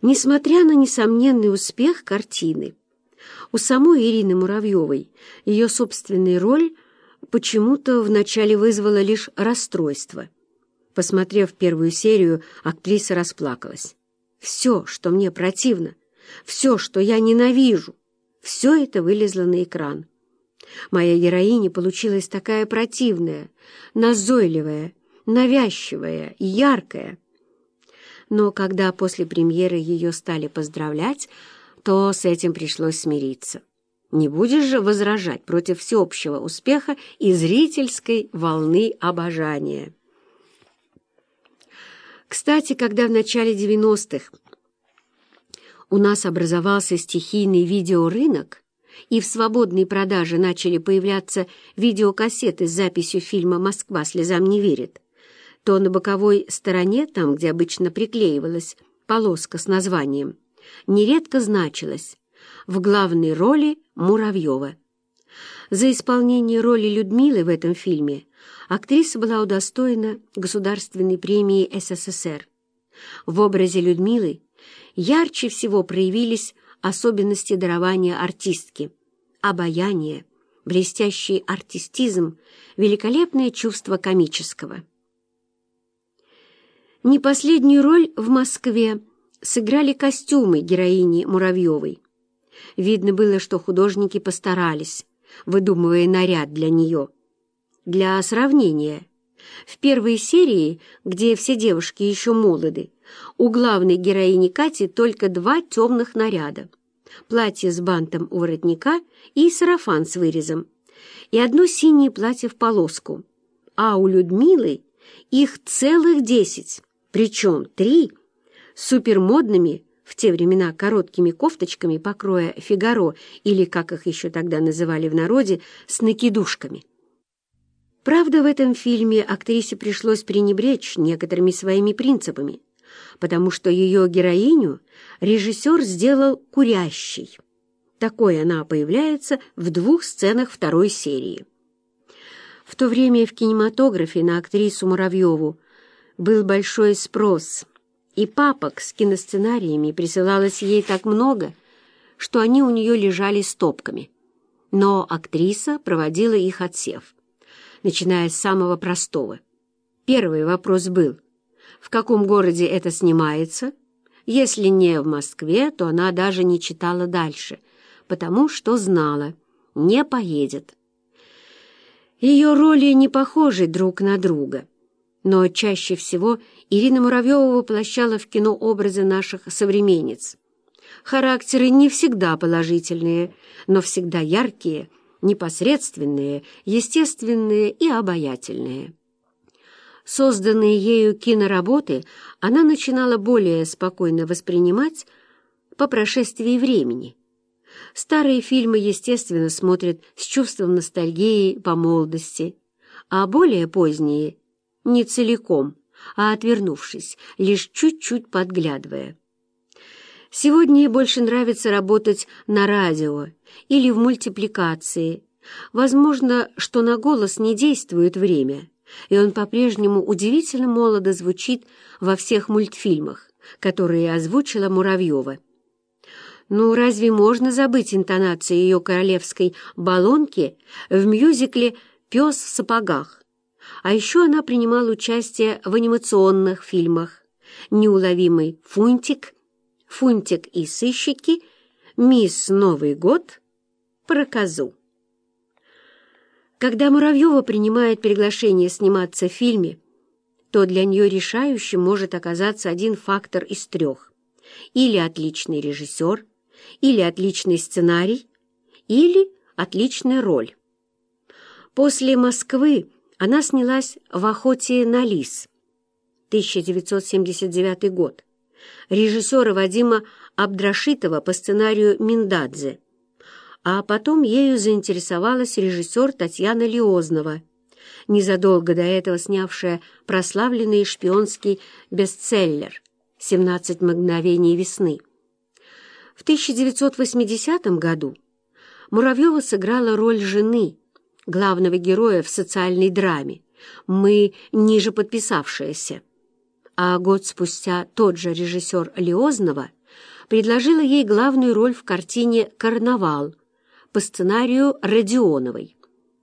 Несмотря на несомненный успех картины, у самой Ирины Муравьевой ее собственная роль почему-то вначале вызвала лишь расстройство. Посмотрев первую серию, актриса расплакалась. «Все, что мне противно, все, что я ненавижу, все это вылезло на экран. Моя героиня получилась такая противная, назойливая, навязчивая, яркая» но когда после премьеры ее стали поздравлять, то с этим пришлось смириться. Не будешь же возражать против всеобщего успеха и зрительской волны обожания. Кстати, когда в начале 90-х у нас образовался стихийный видеорынок, и в свободной продаже начали появляться видеокассеты с записью фильма «Москва слезам не верит», то на боковой стороне, там, где обычно приклеивалась полоска с названием, нередко значилось «в главной роли Муравьева». За исполнение роли Людмилы в этом фильме актриса была удостоена Государственной премии СССР. В образе Людмилы ярче всего проявились особенности дарования артистки, обаяние, блестящий артистизм, великолепное чувство комического. Не последнюю роль в Москве сыграли костюмы героини Муравьевой. Видно было, что художники постарались, выдумывая наряд для нее. Для сравнения, в первой серии, где все девушки еще молоды, у главной героини Кати только два темных наряда. Платье с бантом у воротника и сарафан с вырезом, и одно синее платье в полоску. А у Людмилы их целых десять причем три супермодными в те времена короткими кофточками покроя «Фигаро» или, как их еще тогда называли в народе, с накидушками. Правда, в этом фильме актрисе пришлось пренебречь некоторыми своими принципами, потому что ее героиню режиссер сделал курящей. Такой она появляется в двух сценах второй серии. В то время в кинематографе на актрису Муравьеву был большой спрос, и папок с киносценариями присылалось ей так много, что они у нее лежали стопками. Но актриса проводила их отсев, начиная с самого простого. Первый вопрос был, в каком городе это снимается? Если не в Москве, то она даже не читала дальше, потому что знала, не поедет. Ее роли не похожи друг на друга — но чаще всего Ирина Муравьева воплощала в кино образы наших современниц. Характеры не всегда положительные, но всегда яркие, непосредственные, естественные и обаятельные. Созданные ею киноработы она начинала более спокойно воспринимать по прошествии времени. Старые фильмы, естественно, смотрят с чувством ностальгии по молодости, а более поздние не целиком, а отвернувшись, лишь чуть-чуть подглядывая. Сегодня ей больше нравится работать на радио или в мультипликации. Возможно, что на голос не действует время, и он по-прежнему удивительно молодо звучит во всех мультфильмах, которые озвучила Муравьева. Ну, разве можно забыть интонации ее королевской баллонки в мюзикле «Пес в сапогах»? А еще она принимала участие в анимационных фильмах «Неуловимый Фунтик», «Фунтик и сыщики», «Мисс Новый год», «Про козу». Когда Муравьева принимает приглашение сниматься в фильме, то для нее решающим может оказаться один фактор из трех. Или отличный режиссер, или отличный сценарий, или отличная роль. После «Москвы» Она снялась в «Охоте на лис» 1979 год режиссера Вадима Абдрашитова по сценарию Миндадзе, а потом ею заинтересовалась режиссер Татьяна Лиознова, незадолго до этого снявшая прославленный шпионский бестселлер «17 мгновений весны». В 1980 году Муравьева сыграла роль жены главного героя в социальной драме, мы ниже подписавшиеся. А год спустя тот же режиссер Лиознова предложила ей главную роль в картине «Карнавал» по сценарию Родионовой.